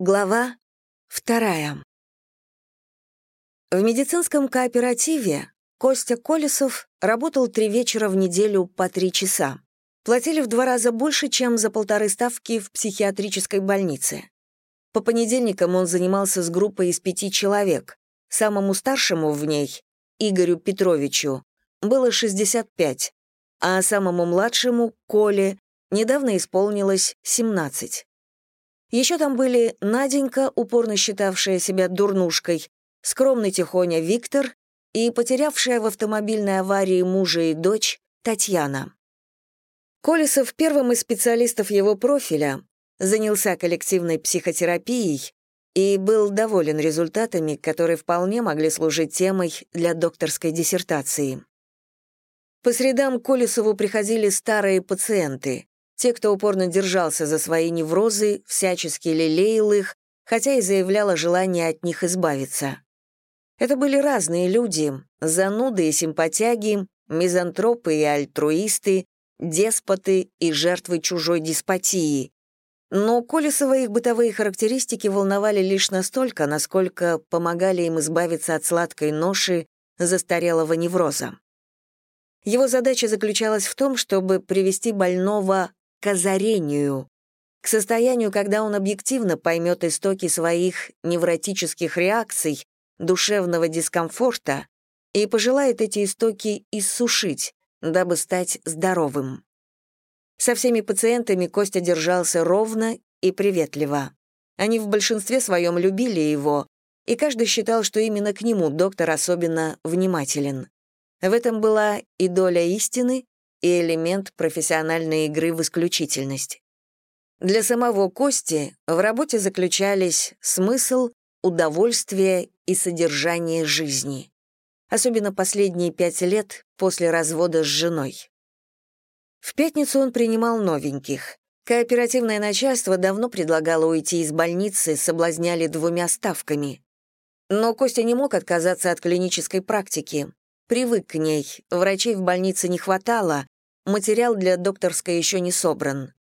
Глава вторая. В медицинском кооперативе Костя Колесов работал три вечера в неделю по три часа. Платили в два раза больше, чем за полторы ставки в психиатрической больнице. По понедельникам он занимался с группой из пяти человек. Самому старшему в ней, Игорю Петровичу, было 65, а самому младшему, Коле, недавно исполнилось 17. Еще там были Наденька, упорно считавшая себя дурнушкой, скромный тихоня Виктор и потерявшая в автомобильной аварии мужа и дочь Татьяна. Колесов, первым из специалистов его профиля, занялся коллективной психотерапией и был доволен результатами, которые вполне могли служить темой для докторской диссертации. По средам Колесову приходили старые пациенты, те, кто упорно держался за свои неврозы, всячески лелеял их, хотя и заявлял о желании от них избавиться. Это были разные люди, зануды и симпатяги, мизантропы и альтруисты, деспоты и жертвы чужой деспотии. Но Колесова их бытовые характеристики волновали лишь настолько, насколько помогали им избавиться от сладкой ноши застарелого невроза. Его задача заключалась в том, чтобы привести больного к озарению, к состоянию, когда он объективно поймет истоки своих невротических реакций, душевного дискомфорта и пожелает эти истоки иссушить, дабы стать здоровым. Со всеми пациентами Костя держался ровно и приветливо. Они в большинстве своем любили его, и каждый считал, что именно к нему доктор особенно внимателен. В этом была и доля истины, и элемент профессиональной игры в исключительность. Для самого Кости в работе заключались смысл, удовольствие и содержание жизни. Особенно последние пять лет после развода с женой. В пятницу он принимал новеньких. Кооперативное начальство давно предлагало уйти из больницы, соблазняли двумя ставками. Но Костя не мог отказаться от клинической практики. Привык к ней, врачей в больнице не хватало, Материал для докторской еще не собран.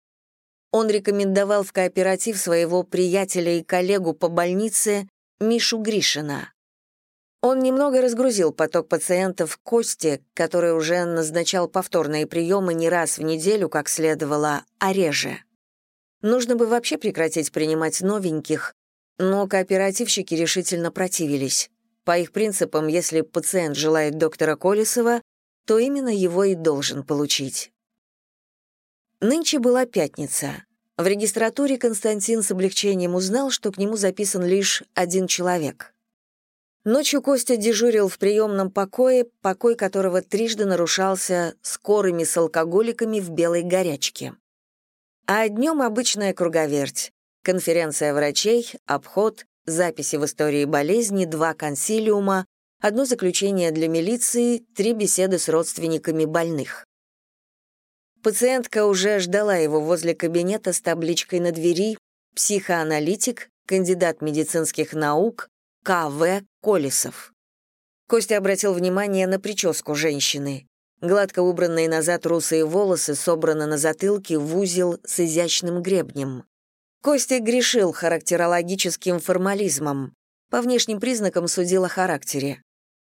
Он рекомендовал в кооператив своего приятеля и коллегу по больнице Мишу Гришина. Он немного разгрузил поток пациентов Кости, который уже назначал повторные приемы не раз в неделю, как следовало, а реже. Нужно бы вообще прекратить принимать новеньких, но кооперативщики решительно противились. По их принципам, если пациент желает доктора Колесова, то именно его и должен получить. Нынче была пятница. В регистратуре Константин с облегчением узнал, что к нему записан лишь один человек. Ночью Костя дежурил в приемном покое, покой которого трижды нарушался скорыми с алкоголиками в белой горячке. А днем обычная круговерть. Конференция врачей, обход, записи в истории болезни, два консилиума, одно заключение для милиции, три беседы с родственниками больных. Пациентка уже ждала его возле кабинета с табличкой на двери «Психоаналитик, кандидат медицинских наук, К.В. Колесов». Костя обратил внимание на прическу женщины. Гладко убранные назад русые волосы собраны на затылке в узел с изящным гребнем. Костя грешил характерологическим формализмом. По внешним признакам судил о характере.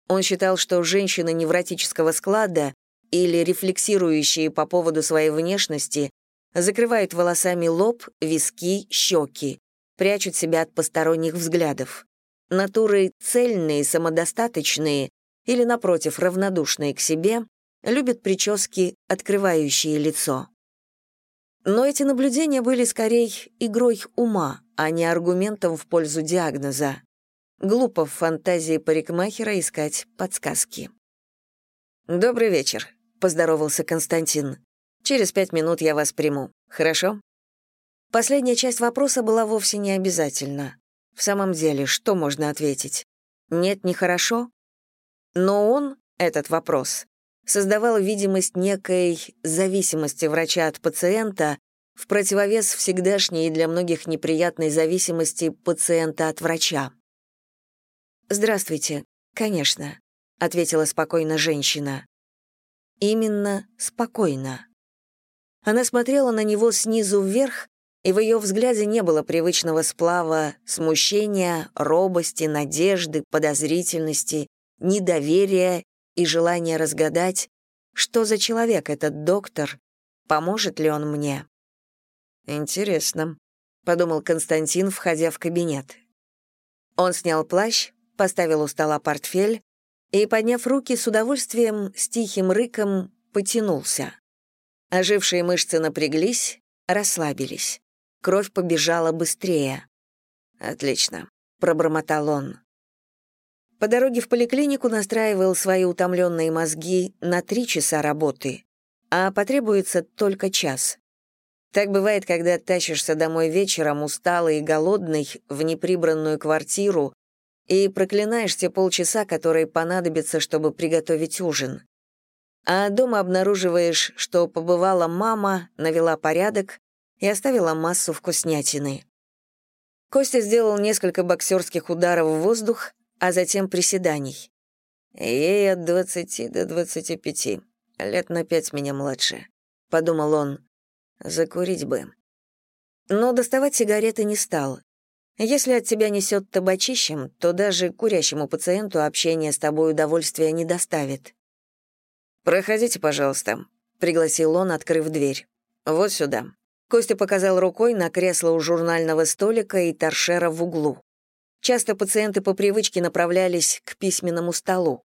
Он считал, что женщины невротического склада или рефлексирующие по поводу своей внешности закрывают волосами лоб, виски, щеки, прячут себя от посторонних взглядов. Натуры цельные, самодостаточные или, напротив, равнодушные к себе, любят прически, открывающие лицо. Но эти наблюдения были скорее игрой ума, а не аргументом в пользу диагноза. Глупо в фантазии парикмахера искать подсказки. «Добрый вечер», — поздоровался Константин. «Через пять минут я вас приму. Хорошо?» Последняя часть вопроса была вовсе не обязательна. В самом деле, что можно ответить? Нет, нехорошо? Но он, этот вопрос, создавал видимость некой зависимости врача от пациента в противовес всегдашней и для многих неприятной зависимости пациента от врача. «Здравствуйте. Конечно», — ответила спокойно женщина. Именно спокойно. Она смотрела на него снизу вверх и в ее взгляде не было привычного сплава смущения, робости, надежды, подозрительности, недоверия и желания разгадать, что за человек этот доктор, поможет ли он мне. «Интересно», — подумал Константин, входя в кабинет. Он снял плащ, поставил у стола портфель и, подняв руки, с удовольствием, с тихим рыком, потянулся. Ожившие мышцы напряглись, расслабились. Кровь побежала быстрее. «Отлично», — пробормотал он. По дороге в поликлинику настраивал свои утомленные мозги на три часа работы, а потребуется только час. Так бывает, когда тащишься домой вечером, усталый и голодный, в неприбранную квартиру и проклинаешь те полчаса, которые понадобятся, чтобы приготовить ужин. А дома обнаруживаешь, что побывала мама, навела порядок и оставила массу вкуснятины. Костя сделал несколько боксерских ударов в воздух, а затем приседаний. «Ей от двадцати до двадцати пяти, лет на пять меня младше», — подумал он. «Закурить бы». Но доставать сигареты не стал. Если от тебя несет табачищем, то даже курящему пациенту общение с тобой удовольствия не доставит. «Проходите, пожалуйста», — пригласил он, открыв дверь. «Вот сюда». Костя показал рукой на кресло у журнального столика и торшера в углу. Часто пациенты по привычке направлялись к письменному столу.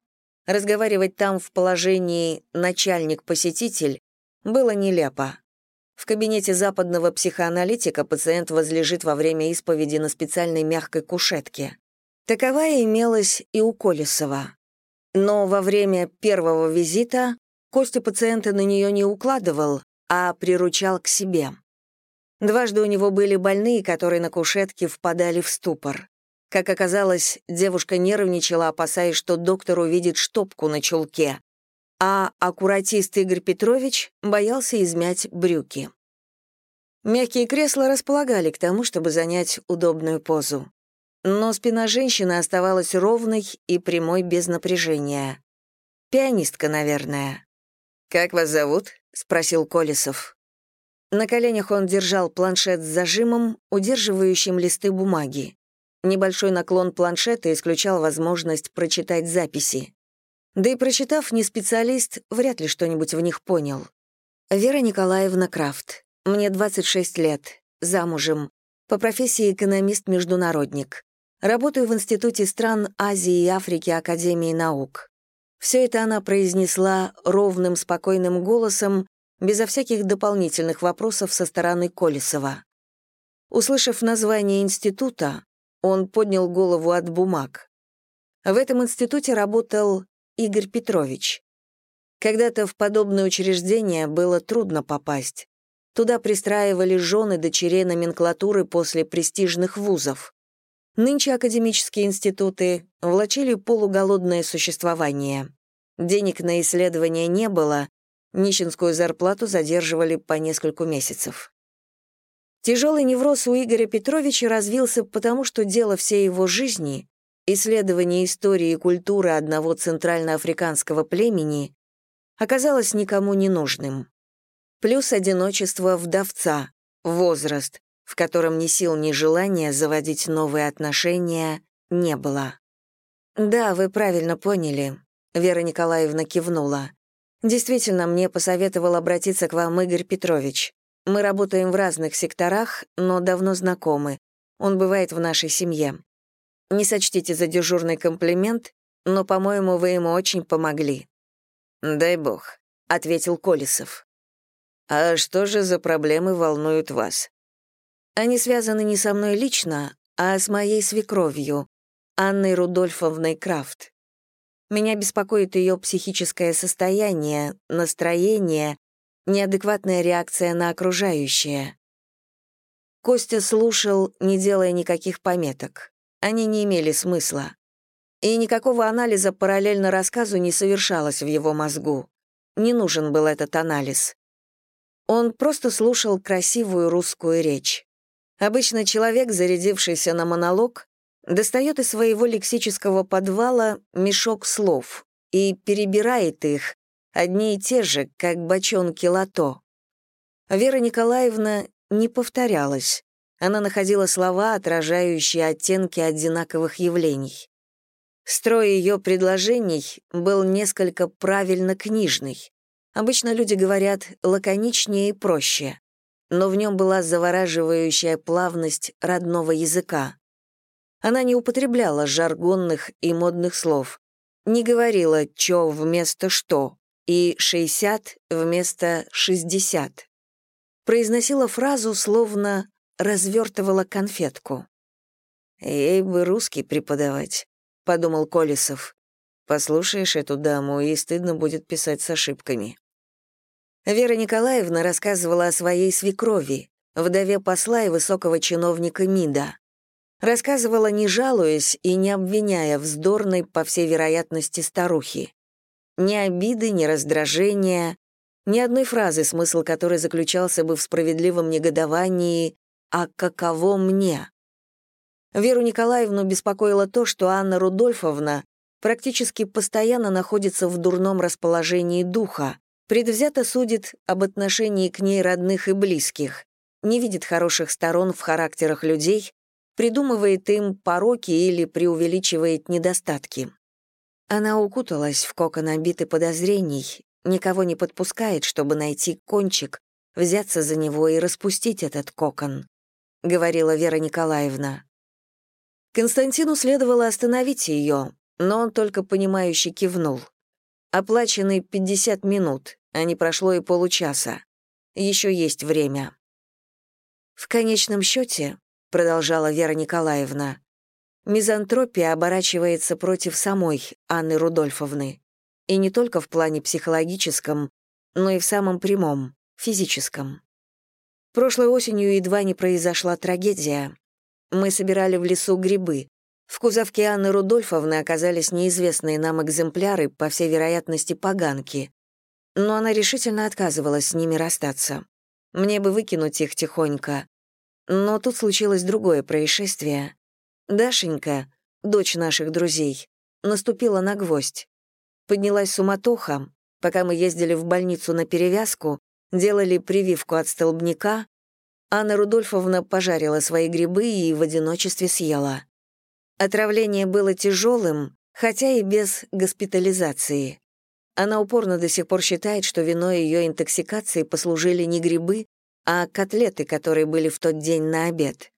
Разговаривать там в положении «начальник-посетитель» было нелепо. В кабинете западного психоаналитика пациент возлежит во время исповеди на специальной мягкой кушетке. Таковая имелась и у Колесова. Но во время первого визита Костя пациента на нее не укладывал, а приручал к себе. Дважды у него были больные, которые на кушетке впадали в ступор. Как оказалось, девушка нервничала, опасаясь, что доктор увидит штопку на чулке, а аккуратист Игорь Петрович боялся измять брюки. Мягкие кресла располагали к тому, чтобы занять удобную позу. Но спина женщины оставалась ровной и прямой без напряжения. Пианистка, наверное. «Как вас зовут?» — спросил Колесов. На коленях он держал планшет с зажимом, удерживающим листы бумаги. Небольшой наклон планшета исключал возможность прочитать записи. Да и прочитав, не специалист вряд ли что-нибудь в них понял. Вера Николаевна Крафт. Мне 26 лет. Замужем. По профессии экономист-международник. Работаю в Институте стран Азии и Африки Академии наук. Все это она произнесла ровным, спокойным голосом, безо всяких дополнительных вопросов со стороны Колесова. Услышав название института, он поднял голову от бумаг. В этом институте работал Игорь Петрович. Когда-то в подобное учреждение было трудно попасть. Туда пристраивали жены дочерей номенклатуры после престижных вузов. Нынче академические институты влачили полуголодное существование. Денег на исследования не было, нищенскую зарплату задерживали по нескольку месяцев. Тяжелый невроз у Игоря Петровича развился потому, что дело всей его жизни — исследование истории и культуры одного центральноафриканского племени — оказалось никому не нужным. Плюс одиночество вдовца, возраст, в котором ни сил, ни желания заводить новые отношения не было. «Да, вы правильно поняли», — Вера Николаевна кивнула. «Действительно, мне посоветовал обратиться к вам Игорь Петрович. Мы работаем в разных секторах, но давно знакомы. Он бывает в нашей семье. Не сочтите за дежурный комплимент, но, по-моему, вы ему очень помогли». «Дай бог», — ответил Колесов. «А что же за проблемы волнуют вас?» «Они связаны не со мной лично, а с моей свекровью, Анной Рудольфовной Крафт. Меня беспокоит ее психическое состояние, настроение неадекватная реакция на окружающее. Костя слушал, не делая никаких пометок. Они не имели смысла. И никакого анализа параллельно рассказу не совершалось в его мозгу. Не нужен был этот анализ. Он просто слушал красивую русскую речь. Обычно человек, зарядившийся на монолог, достает из своего лексического подвала мешок слов и перебирает их, одни и те же, как бочонки лото. Вера Николаевна не повторялась. Она находила слова, отражающие оттенки одинаковых явлений. Строй ее предложений был несколько правильно книжный. Обычно люди говорят лаконичнее и проще, но в нем была завораживающая плавность родного языка. Она не употребляла жаргонных и модных слов, не говорила «чё» вместо «что» и «шестьдесят» вместо «шестьдесят». Произносила фразу, словно развертывала конфетку. «Ей бы русский преподавать», — подумал Колесов. «Послушаешь эту даму, и стыдно будет писать с ошибками». Вера Николаевна рассказывала о своей свекрови, вдове посла и высокого чиновника МИДа. Рассказывала, не жалуясь и не обвиняя вздорной, по всей вероятности, старухи. Ни обиды, ни раздражения, ни одной фразы, смысл которой заключался бы в справедливом негодовании «А каково мне?». Веру Николаевну беспокоило то, что Анна Рудольфовна практически постоянно находится в дурном расположении духа, предвзято судит об отношении к ней родных и близких, не видит хороших сторон в характерах людей, придумывает им пороки или преувеличивает недостатки. Она укуталась в кокон обиты подозрений, никого не подпускает, чтобы найти кончик, взяться за него и распустить этот кокон, — говорила Вера Николаевна. Константину следовало остановить ее, но он только понимающе кивнул. Оплачены 50 минут, а не прошло и получаса. Еще есть время. В конечном счете, продолжала Вера Николаевна, мизантропия оборачивается против самой Анны Рудольфовны. И не только в плане психологическом, но и в самом прямом, физическом. Прошлой осенью едва не произошла трагедия. Мы собирали в лесу грибы. В кузовке Анны Рудольфовны оказались неизвестные нам экземпляры, по всей вероятности, поганки. Но она решительно отказывалась с ними расстаться. Мне бы выкинуть их тихонько. Но тут случилось другое происшествие. Дашенька, дочь наших друзей, наступила на гвоздь. Поднялась суматоха, пока мы ездили в больницу на перевязку, делали прививку от столбняка, Анна Рудольфовна пожарила свои грибы и в одиночестве съела. Отравление было тяжелым, хотя и без госпитализации. Она упорно до сих пор считает, что виной ее интоксикации послужили не грибы, а котлеты, которые были в тот день на обед.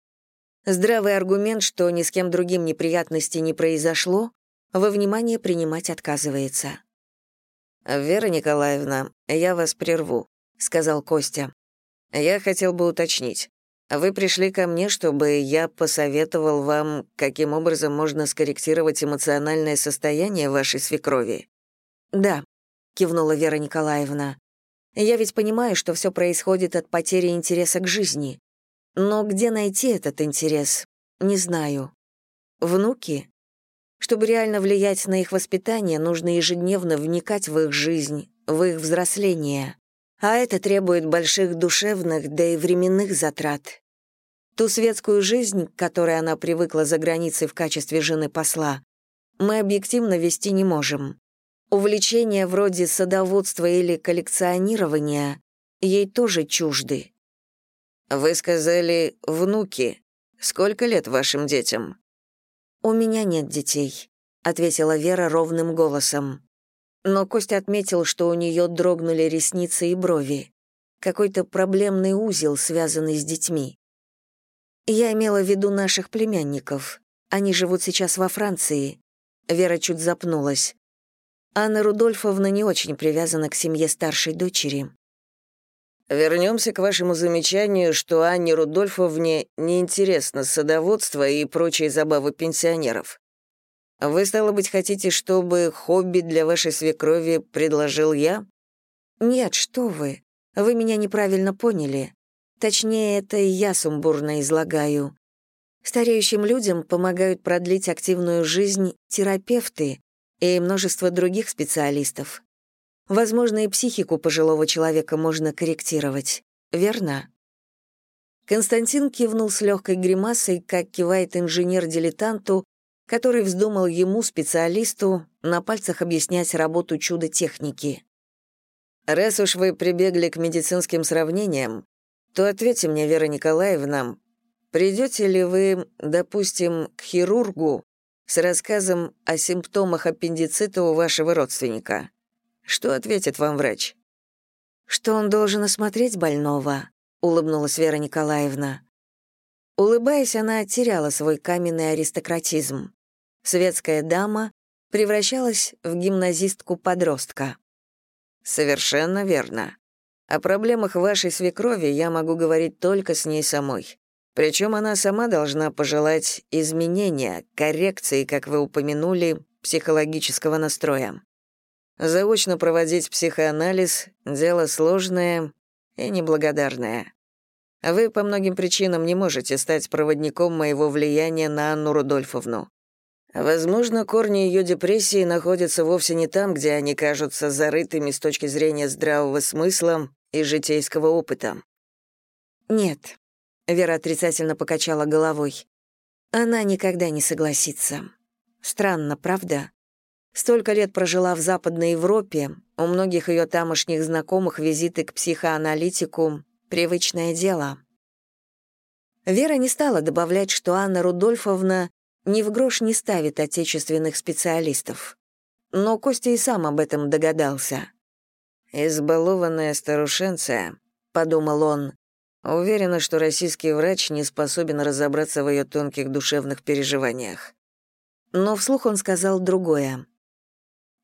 Здравый аргумент, что ни с кем другим неприятностей не произошло, во внимание принимать отказывается. «Вера Николаевна, я вас прерву», — сказал Костя. Я хотел бы уточнить. Вы пришли ко мне, чтобы я посоветовал вам, каким образом можно скорректировать эмоциональное состояние вашей свекрови? Да, кивнула Вера Николаевна. Я ведь понимаю, что все происходит от потери интереса к жизни. Но где найти этот интерес? Не знаю. Внуки? Чтобы реально влиять на их воспитание, нужно ежедневно вникать в их жизнь, в их взросление а это требует больших душевных, да и временных затрат. Ту светскую жизнь, к которой она привыкла за границей в качестве жены посла, мы объективно вести не можем. Увлечения вроде садоводства или коллекционирования ей тоже чужды. «Вы сказали «внуки». Сколько лет вашим детям?» «У меня нет детей», — ответила Вера ровным голосом. Но Костя отметил, что у нее дрогнули ресницы и брови. Какой-то проблемный узел, связанный с детьми. Я имела в виду наших племянников. Они живут сейчас во Франции. Вера чуть запнулась. Анна Рудольфовна не очень привязана к семье старшей дочери. Вернемся к вашему замечанию, что Анне Рудольфовне неинтересно садоводство и прочие забавы пенсионеров. Вы, стало быть, хотите, чтобы хобби для вашей свекрови предложил я? Нет, что вы. Вы меня неправильно поняли. Точнее, это я сумбурно излагаю. Стареющим людям помогают продлить активную жизнь терапевты и множество других специалистов. Возможно, и психику пожилого человека можно корректировать. Верно? Константин кивнул с легкой гримасой, как кивает инженер дилетанту, который вздумал ему, специалисту, на пальцах объяснять работу чудо-техники. «Раз уж вы прибегли к медицинским сравнениям, то ответьте мне, Вера Николаевна, придете ли вы, допустим, к хирургу с рассказом о симптомах аппендицита у вашего родственника? Что ответит вам врач? Что он должен осмотреть больного, улыбнулась Вера Николаевна. Улыбаясь, она теряла свой каменный аристократизм. Светская дама превращалась в гимназистку-подростка. «Совершенно верно. О проблемах вашей свекрови я могу говорить только с ней самой. Причем она сама должна пожелать изменения, коррекции, как вы упомянули, психологического настроя. Заочно проводить психоанализ — дело сложное и неблагодарное. Вы по многим причинам не можете стать проводником моего влияния на Анну Рудольфовну. Возможно, корни ее депрессии находятся вовсе не там, где они кажутся зарытыми с точки зрения здравого смысла и житейского опыта. Нет, Вера отрицательно покачала головой. Она никогда не согласится. Странно, правда? Столько лет прожила в Западной Европе, у многих ее тамошних знакомых визиты к психоаналитику — привычное дело. Вера не стала добавлять, что Анна Рудольфовна ни в грош не ставит отечественных специалистов. Но Костя и сам об этом догадался. «Избалованная старушенция», — подумал он, уверена, что российский врач не способен разобраться в ее тонких душевных переживаниях. Но вслух он сказал другое.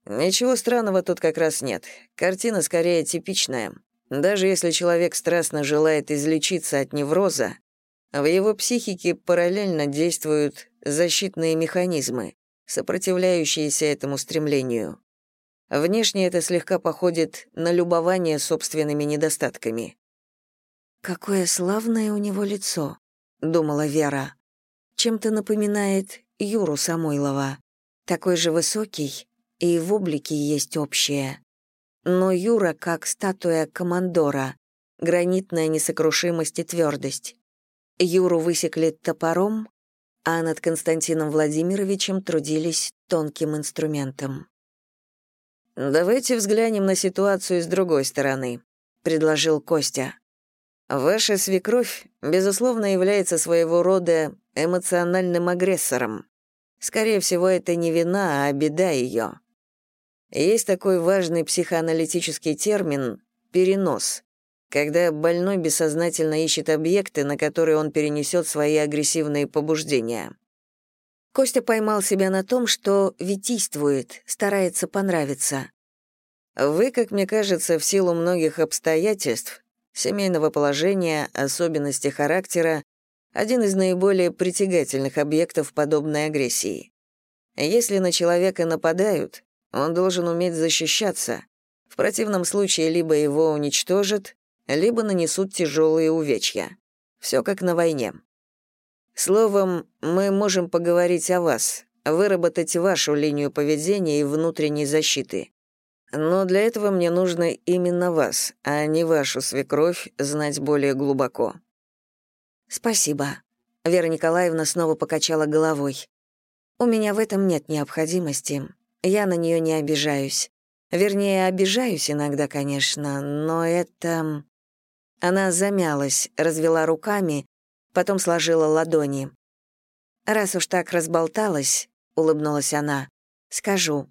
Ничего странного тут как раз нет. Картина скорее типичная. Даже если человек страстно желает излечиться от невроза, в его психике параллельно действуют защитные механизмы, сопротивляющиеся этому стремлению. Внешне это слегка походит на любование собственными недостатками. «Какое славное у него лицо», — думала Вера. «Чем-то напоминает Юру Самойлова. Такой же высокий, и в облике есть общее. Но Юра как статуя командора, гранитная несокрушимость и твердость. Юру высекли топором, а над Константином Владимировичем трудились тонким инструментом. «Давайте взглянем на ситуацию с другой стороны», — предложил Костя. «Ваша свекровь, безусловно, является своего рода эмоциональным агрессором. Скорее всего, это не вина, а беда ее. Есть такой важный психоаналитический термин «перенос», когда больной бессознательно ищет объекты, на которые он перенесет свои агрессивные побуждения. Костя поймал себя на том, что витийствует, старается понравиться. Вы, как мне кажется, в силу многих обстоятельств, семейного положения, особенностей характера, один из наиболее притягательных объектов подобной агрессии. Если на человека нападают, он должен уметь защищаться. В противном случае либо его уничтожат, либо нанесут тяжелые увечья. Все как на войне. Словом, мы можем поговорить о вас, выработать вашу линию поведения и внутренней защиты. Но для этого мне нужно именно вас, а не вашу свекровь, знать более глубоко. Спасибо. Вера Николаевна снова покачала головой. У меня в этом нет необходимости. Я на нее не обижаюсь. Вернее, обижаюсь иногда, конечно, но это... Она замялась, развела руками, потом сложила ладони. «Раз уж так разболталась», — улыбнулась она, — «скажу.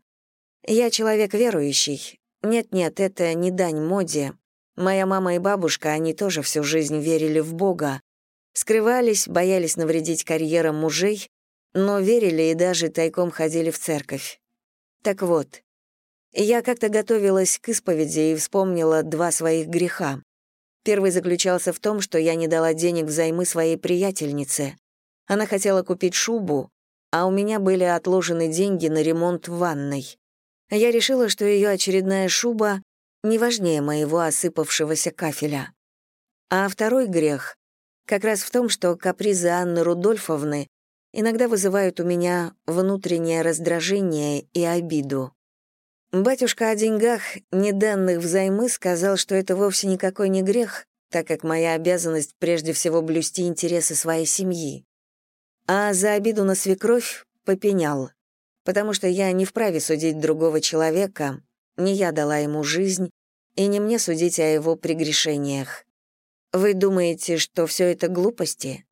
Я человек верующий. Нет-нет, это не дань моде. Моя мама и бабушка, они тоже всю жизнь верили в Бога. Скрывались, боялись навредить карьерам мужей, но верили и даже тайком ходили в церковь. Так вот, я как-то готовилась к исповеди и вспомнила два своих греха. Первый заключался в том, что я не дала денег взаймы своей приятельнице. Она хотела купить шубу, а у меня были отложены деньги на ремонт в ванной. Я решила, что ее очередная шуба не важнее моего осыпавшегося кафеля. А второй грех как раз в том, что капризы Анны Рудольфовны иногда вызывают у меня внутреннее раздражение и обиду. Батюшка о деньгах, не данных взаймы, сказал, что это вовсе никакой не грех, так как моя обязанность прежде всего блюсти интересы своей семьи. А за обиду на свекровь попенял, потому что я не вправе судить другого человека, не я дала ему жизнь, и не мне судить о его прегрешениях. Вы думаете, что все это глупости?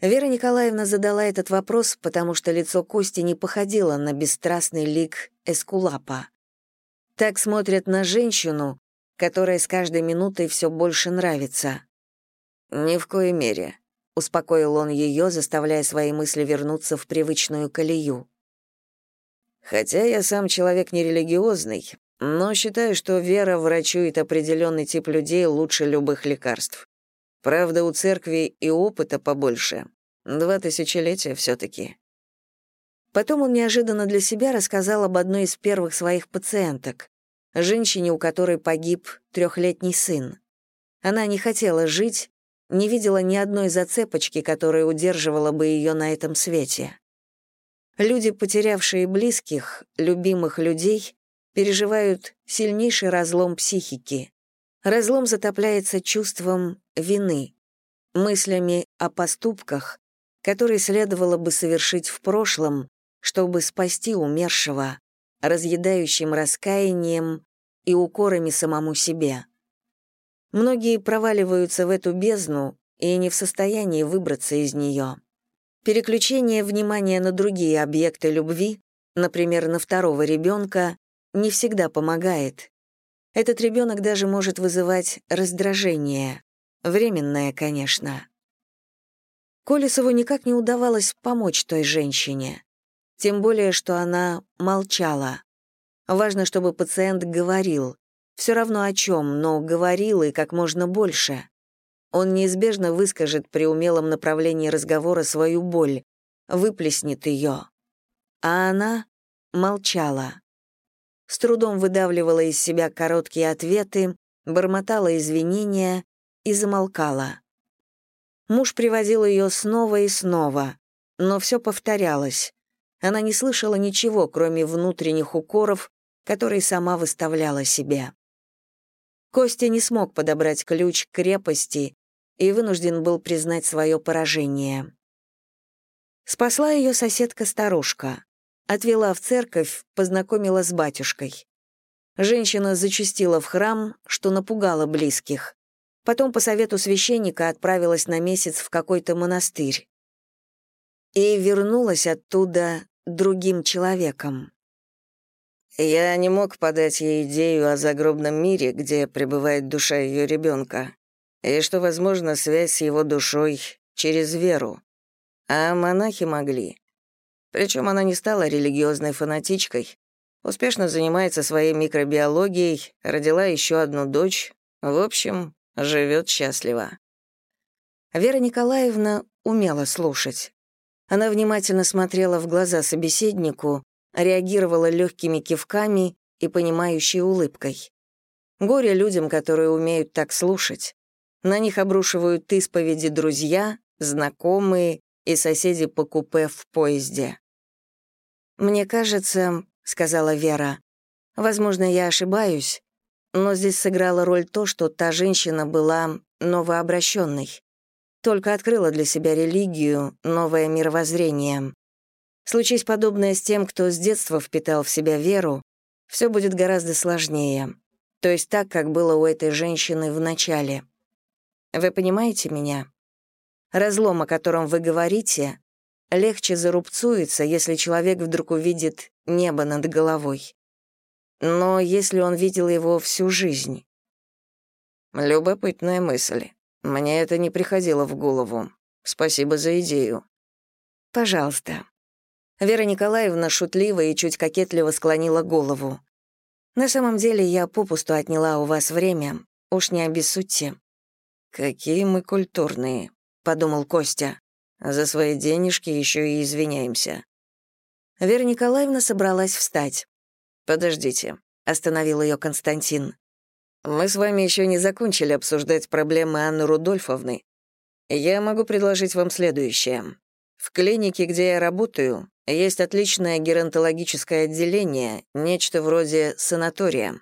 Вера Николаевна задала этот вопрос, потому что лицо Кости не походило на бесстрастный лик Эскулапа. Так смотрят на женщину, которая с каждой минутой все больше нравится. «Ни в коей мере», — успокоил он ее, заставляя свои мысли вернуться в привычную колею. «Хотя я сам человек нерелигиозный, но считаю, что вера врачует определенный тип людей лучше любых лекарств. Правда, у церкви и опыта побольше. Два тысячелетия все-таки. Потом он неожиданно для себя рассказал об одной из первых своих пациенток, женщине, у которой погиб трехлетний сын. Она не хотела жить, не видела ни одной зацепочки, которая удерживала бы ее на этом свете. Люди, потерявшие близких, любимых людей, переживают сильнейший разлом психики. Разлом затопляется чувством вины, мыслями о поступках, которые следовало бы совершить в прошлом, чтобы спасти умершего, разъедающим раскаянием и укорами самому себе. Многие проваливаются в эту бездну и не в состоянии выбраться из нее. Переключение внимания на другие объекты любви, например, на второго ребенка, не всегда помогает. Этот ребенок даже может вызывать раздражение. Временное, конечно. Колесову никак не удавалось помочь той женщине. Тем более, что она молчала. Важно, чтобы пациент говорил. Все равно о чем, но говорил и как можно больше. Он неизбежно выскажет при умелом направлении разговора свою боль, выплеснет ее. А она молчала. С трудом выдавливала из себя короткие ответы, бормотала извинения и замолкала. Муж приводил ее снова и снова, но все повторялось. Она не слышала ничего, кроме внутренних укоров, которые сама выставляла себе. Костя не смог подобрать ключ к крепости и вынужден был признать свое поражение. Спасла ее соседка-старушка. Отвела в церковь, познакомила с батюшкой. Женщина зачастила в храм, что напугало близких. Потом по совету священника отправилась на месяц в какой-то монастырь. И вернулась оттуда другим человеком. Я не мог подать ей идею о загробном мире, где пребывает душа ее ребенка, и что, возможно, связь с его душой через веру. А монахи могли. Причем она не стала религиозной фанатичкой, успешно занимается своей микробиологией, родила еще одну дочь. В общем, живет счастливо. Вера Николаевна умела слушать. Она внимательно смотрела в глаза собеседнику, реагировала легкими кивками и понимающей улыбкой. Горе людям, которые умеют так слушать. На них обрушивают исповеди друзья, знакомые и соседи по купе в поезде. «Мне кажется», — сказала Вера, — «возможно, я ошибаюсь, но здесь сыграла роль то, что та женщина была новообращенной. Только открыла для себя религию, новое мировоззрение. Случись подобное с тем, кто с детства впитал в себя веру, все будет гораздо сложнее. То есть так, как было у этой женщины в начале. Вы понимаете меня? Разлом, о котором вы говорите, легче зарубцуется, если человек вдруг увидит небо над головой. Но если он видел его всю жизнь? Любопытная мысль. Мне это не приходило в голову. Спасибо за идею. Пожалуйста. Вера Николаевна шутливо и чуть кокетливо склонила голову. На самом деле я попусту отняла у вас время. Уж не обессудьте. Какие мы культурные, подумал Костя. За свои денежки еще и извиняемся. Вера Николаевна собралась встать. «Подождите», — остановил ее Константин. «Мы с вами еще не закончили обсуждать проблемы Анны Рудольфовны. Я могу предложить вам следующее. В клинике, где я работаю, есть отличное геронтологическое отделение, нечто вроде санатория.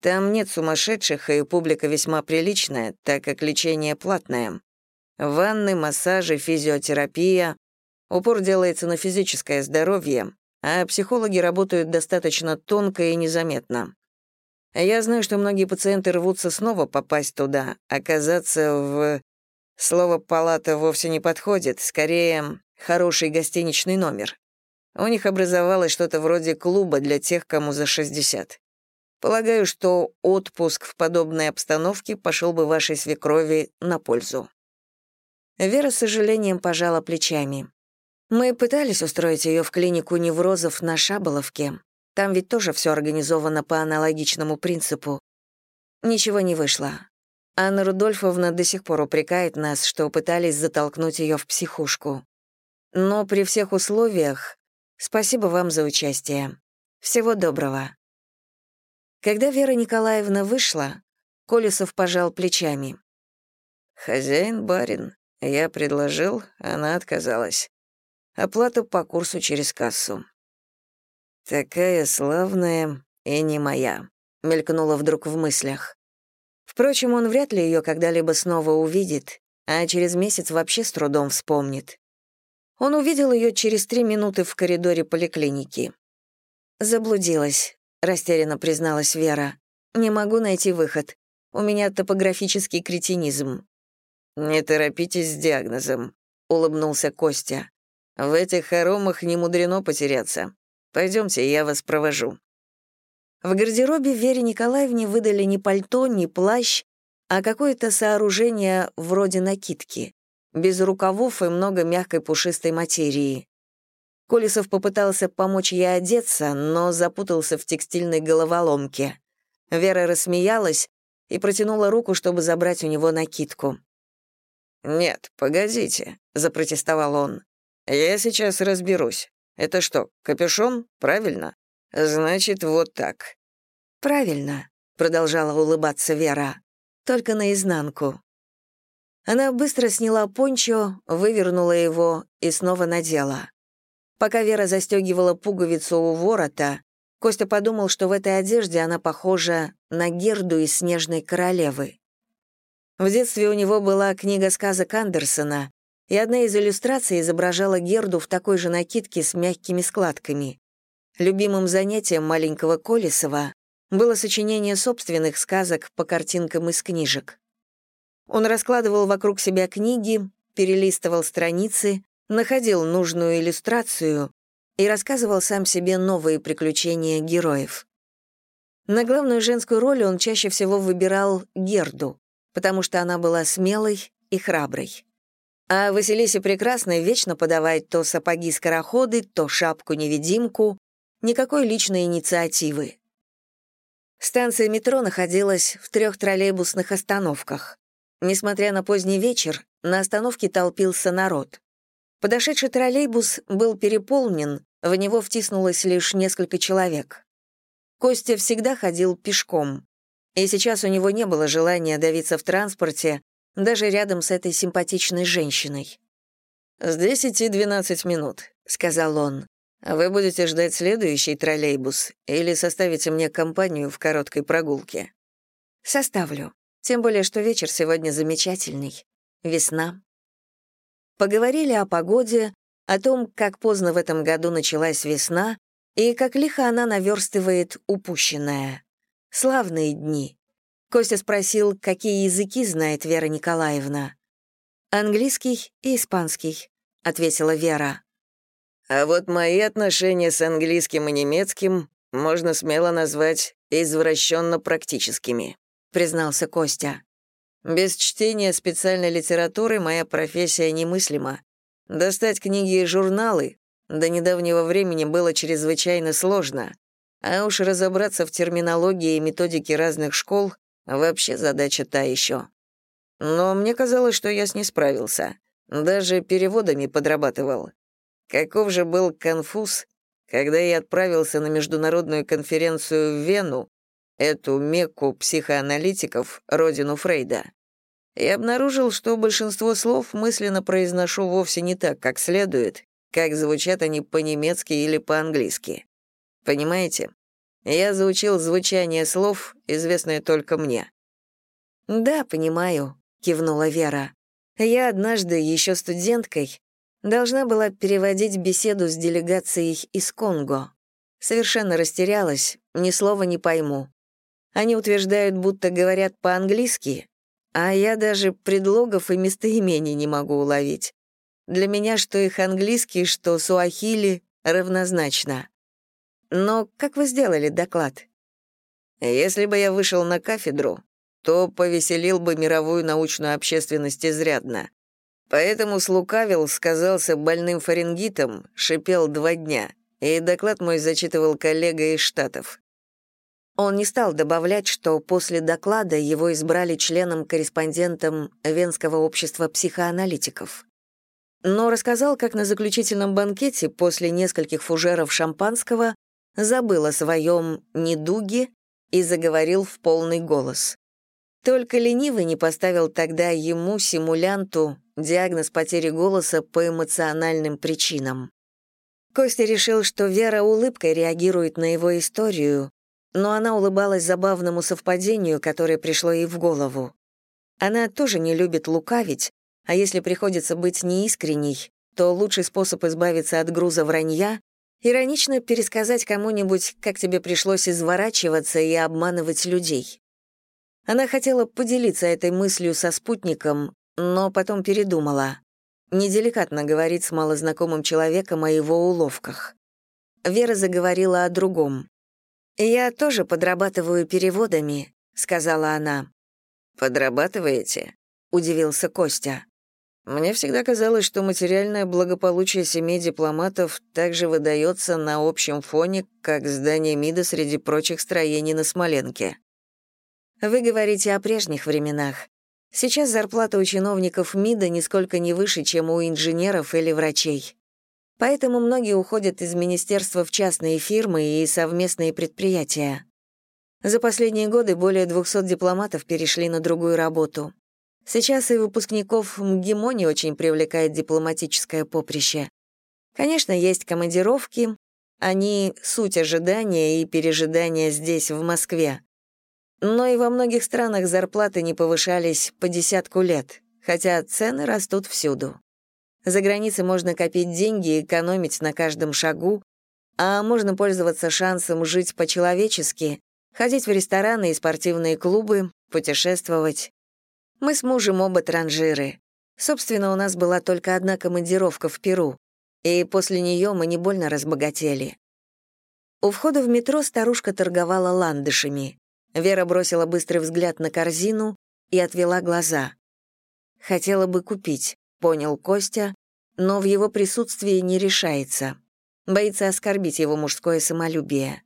Там нет сумасшедших, и публика весьма приличная, так как лечение платное. Ванны, массажи, физиотерапия. Упор делается на физическое здоровье, а психологи работают достаточно тонко и незаметно. Я знаю, что многие пациенты рвутся снова попасть туда, оказаться в... Слово «палата» вовсе не подходит, скорее, хороший гостиничный номер. У них образовалось что-то вроде клуба для тех, кому за 60. Полагаю, что отпуск в подобной обстановке пошел бы вашей свекрови на пользу». Вера с сожалением пожала плечами. «Мы пытались устроить ее в клинику неврозов на Шаболовке. Там ведь тоже все организовано по аналогичному принципу. Ничего не вышло. Анна Рудольфовна до сих пор упрекает нас, что пытались затолкнуть ее в психушку. Но при всех условиях спасибо вам за участие. Всего доброго». Когда Вера Николаевна вышла, Колесов пожал плечами. «Хозяин барин. Я предложил, она отказалась. Оплата по курсу через кассу». «Такая славная и не моя», — мелькнула вдруг в мыслях. Впрочем, он вряд ли ее когда-либо снова увидит, а через месяц вообще с трудом вспомнит. Он увидел ее через три минуты в коридоре поликлиники. Заблудилась растерянно призналась Вера. Не могу найти выход. У меня топографический кретинизм. Не торопитесь с диагнозом, улыбнулся Костя. В этих хоромах не мудрено потеряться. Пойдемте, я вас провожу. В гардеробе Вере Николаевне выдали не пальто, не плащ, а какое-то сооружение вроде накидки, без рукавов и много мягкой пушистой материи. Колесов попытался помочь ей одеться, но запутался в текстильной головоломке. Вера рассмеялась и протянула руку, чтобы забрать у него накидку. «Нет, погодите», — запротестовал он. «Я сейчас разберусь. Это что, капюшон? Правильно? Значит, вот так». «Правильно», — продолжала улыбаться Вера. «Только наизнанку». Она быстро сняла пончо, вывернула его и снова надела. Пока Вера застегивала пуговицу у ворота, Костя подумал, что в этой одежде она похожа на Герду из «Снежной королевы». В детстве у него была книга сказок Андерсона, и одна из иллюстраций изображала Герду в такой же накидке с мягкими складками. Любимым занятием маленького Колесова было сочинение собственных сказок по картинкам из книжек. Он раскладывал вокруг себя книги, перелистывал страницы, находил нужную иллюстрацию и рассказывал сам себе новые приключения героев. На главную женскую роль он чаще всего выбирал Герду, потому что она была смелой и храброй. А Василисе Прекрасной вечно подавать то сапоги-скороходы, то шапку-невидимку, никакой личной инициативы. Станция метро находилась в трех троллейбусных остановках. Несмотря на поздний вечер, на остановке толпился народ. Подошедший троллейбус был переполнен, в него втиснулось лишь несколько человек. Костя всегда ходил пешком, и сейчас у него не было желания давиться в транспорте, даже рядом с этой симпатичной женщиной. «Здесь идти 12 минут», — сказал он. «Вы будете ждать следующий троллейбус или составите мне компанию в короткой прогулке?» «Составлю. Тем более, что вечер сегодня замечательный. Весна, Поговорили о погоде, о том, как поздно в этом году началась весна и как лихо она наверстывает упущенное. Славные дни. Костя спросил, какие языки знает Вера Николаевна. «Английский и испанский», — ответила Вера. «А вот мои отношения с английским и немецким можно смело назвать извращенно-практическими», — признался Костя. Без чтения специальной литературы моя профессия немыслима. Достать книги и журналы до недавнего времени было чрезвычайно сложно, а уж разобраться в терминологии и методике разных школ вообще задача та еще. Но мне казалось, что я с ней справился. Даже переводами подрабатывал. Каков же был конфуз, когда я отправился на международную конференцию в Вену эту мекку психоаналитиков, родину Фрейда. И обнаружил, что большинство слов мысленно произношу вовсе не так, как следует, как звучат они по-немецки или по-английски. Понимаете? Я заучил звучание слов, известное только мне. «Да, понимаю», — кивнула Вера. «Я однажды, еще студенткой, должна была переводить беседу с делегацией из Конго. Совершенно растерялась, ни слова не пойму. Они утверждают, будто говорят по-английски, а я даже предлогов и местоимений не могу уловить. Для меня что их английский, что суахили равнозначно. Но как вы сделали доклад? Если бы я вышел на кафедру, то повеселил бы мировую научную общественность изрядно. Поэтому слукавил, сказался больным фарингитом, шипел два дня, и доклад мой зачитывал коллега из Штатов. Он не стал добавлять, что после доклада его избрали членом-корреспондентом Венского общества психоаналитиков. Но рассказал, как на заключительном банкете после нескольких фужеров шампанского забыл о своем недуге и заговорил в полный голос. Только ленивый не поставил тогда ему, симулянту, диагноз потери голоса по эмоциональным причинам. Костя решил, что Вера улыбкой реагирует на его историю, но она улыбалась забавному совпадению, которое пришло ей в голову. Она тоже не любит лукавить, а если приходится быть неискренней, то лучший способ избавиться от груза вранья — иронично пересказать кому-нибудь, как тебе пришлось изворачиваться и обманывать людей. Она хотела поделиться этой мыслью со спутником, но потом передумала. Неделикатно говорить с малознакомым человеком о его уловках. Вера заговорила о другом. «Я тоже подрабатываю переводами», — сказала она. «Подрабатываете?» — удивился Костя. «Мне всегда казалось, что материальное благополучие семей дипломатов также выдается на общем фоне, как здание МИДа среди прочих строений на Смоленке». «Вы говорите о прежних временах. Сейчас зарплата у чиновников МИДа нисколько не выше, чем у инженеров или врачей. Поэтому многие уходят из министерства в частные фирмы и совместные предприятия. За последние годы более 200 дипломатов перешли на другую работу. Сейчас и выпускников МГИМО не очень привлекает дипломатическое поприще. Конечно, есть командировки, они — суть ожидания и пережидания здесь, в Москве. Но и во многих странах зарплаты не повышались по десятку лет, хотя цены растут всюду. За границей можно копить деньги и экономить на каждом шагу, а можно пользоваться шансом жить по-человечески, ходить в рестораны и спортивные клубы, путешествовать. Мы с мужем оба транжиры. Собственно, у нас была только одна командировка в Перу, и после нее мы не больно разбогатели. У входа в метро старушка торговала ландышами. Вера бросила быстрый взгляд на корзину и отвела глаза. Хотела бы купить, понял Костя, но в его присутствии не решается. Боится оскорбить его мужское самолюбие.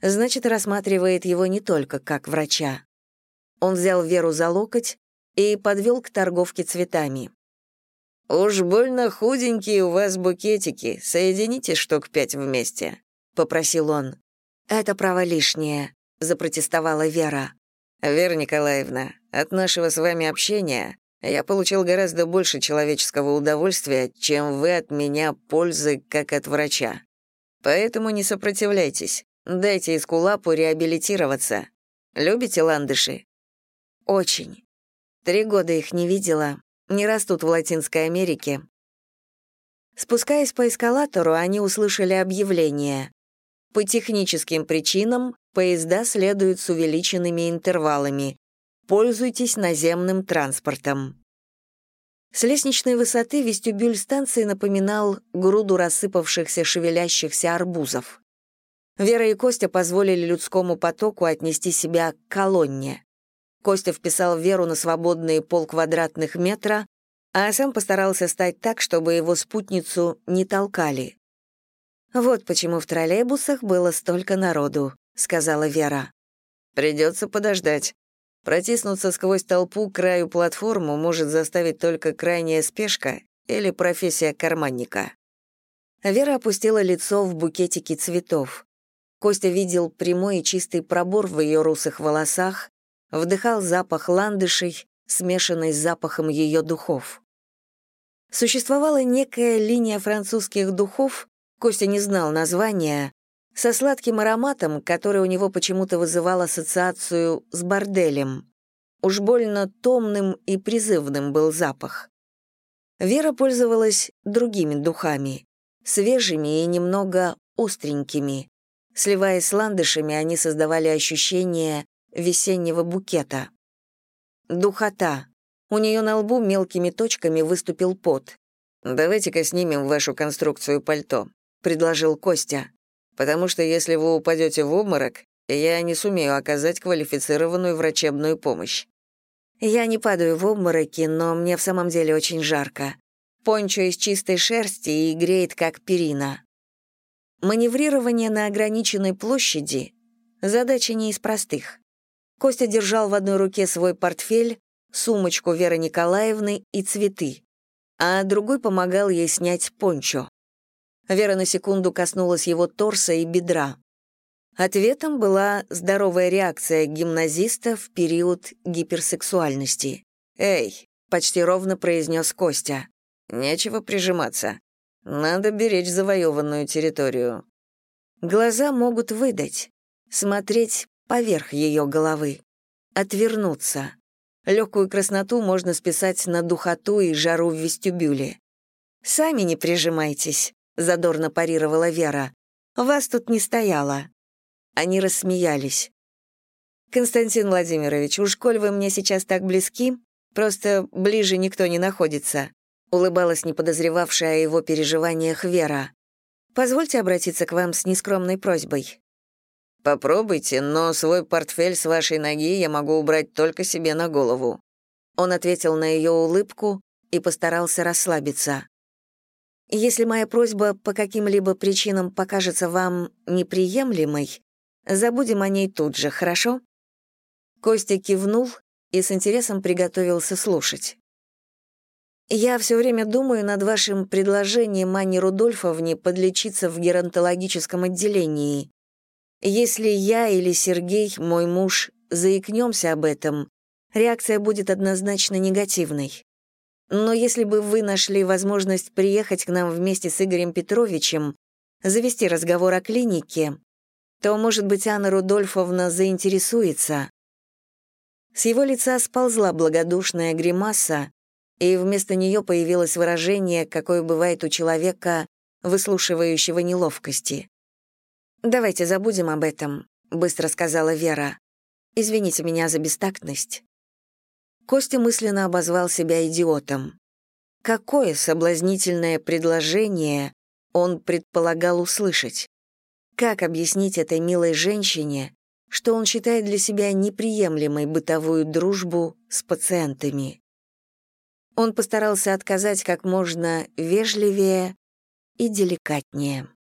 Значит, рассматривает его не только как врача. Он взял Веру за локоть и подвел к торговке цветами. «Уж больно худенькие у вас букетики, соедините штук пять вместе», — попросил он. «Это право лишнее», — запротестовала Вера. «Вера Николаевна, от нашего с вами общения я получил гораздо больше человеческого удовольствия, чем вы от меня пользы, как от врача. Поэтому не сопротивляйтесь. Дайте Искулапу реабилитироваться. Любите ландыши? Очень. Три года их не видела. Не растут в Латинской Америке. Спускаясь по эскалатору, они услышали объявление. По техническим причинам поезда следуют с увеличенными интервалами. Пользуйтесь наземным транспортом. С лестничной высоты вестибюль станции напоминал груду рассыпавшихся шевелящихся арбузов. Вера и Костя позволили людскому потоку отнести себя к колонне. Костя вписал Веру на свободные полквадратных метра, а сам постарался стать так, чтобы его спутницу не толкали. «Вот почему в троллейбусах было столько народу», — сказала Вера. «Придется подождать. Протиснуться сквозь толпу к краю платформу может заставить только крайняя спешка или профессия карманника. Вера опустила лицо в букетике цветов. Костя видел прямой и чистый пробор в ее русых волосах, вдыхал запах ландышей, смешанный с запахом ее духов. Существовала некая линия французских духов, Костя не знал названия, со сладким ароматом, который у него почему-то вызывал ассоциацию с борделем. Уж больно томным и призывным был запах. Вера пользовалась другими духами, свежими и немного остренькими. Сливаясь с ландышами, они создавали ощущение весеннего букета. Духота. У нее на лбу мелкими точками выступил пот. «Давайте-ка снимем вашу конструкцию пальто», — предложил Костя. «Потому что если вы упадете в обморок, я не сумею оказать квалифицированную врачебную помощь». Я не падаю в обмороки, но мне в самом деле очень жарко. Пончо из чистой шерсти и греет, как перина. Маневрирование на ограниченной площади — задача не из простых. Костя держал в одной руке свой портфель, сумочку Веры Николаевны и цветы, а другой помогал ей снять пончо. Вера на секунду коснулась его торса и бедра. Ответом была здоровая реакция гимназиста в период гиперсексуальности. «Эй», — почти ровно произнес Костя, — «нечего прижиматься. Надо беречь завоеванную территорию». Глаза могут выдать, смотреть поверх ее головы, отвернуться. Легкую красноту можно списать на духоту и жару в вестибюле. «Сами не прижимайтесь», — задорно парировала Вера. «Вас тут не стояло». Они рассмеялись. «Константин Владимирович, уж коль вы мне сейчас так близки, просто ближе никто не находится», улыбалась неподозревавшая о его переживаниях Вера. «Позвольте обратиться к вам с нескромной просьбой». «Попробуйте, но свой портфель с вашей ноги я могу убрать только себе на голову». Он ответил на ее улыбку и постарался расслабиться. «Если моя просьба по каким-либо причинам покажется вам неприемлемой, Забудем о ней тут же, хорошо?» Костя кивнул и с интересом приготовился слушать. «Я все время думаю над вашим предложением Анне Рудольфовне подлечиться в геронтологическом отделении. Если я или Сергей, мой муж, заикнемся об этом, реакция будет однозначно негативной. Но если бы вы нашли возможность приехать к нам вместе с Игорем Петровичем, завести разговор о клинике, то, может быть, Анна Рудольфовна заинтересуется. С его лица сползла благодушная гримаса, и вместо нее появилось выражение, какое бывает у человека, выслушивающего неловкости. «Давайте забудем об этом», — быстро сказала Вера. «Извините меня за бестактность». Костя мысленно обозвал себя идиотом. Какое соблазнительное предложение он предполагал услышать? Как объяснить этой милой женщине, что он считает для себя неприемлемой бытовую дружбу с пациентами? Он постарался отказать как можно вежливее и деликатнее.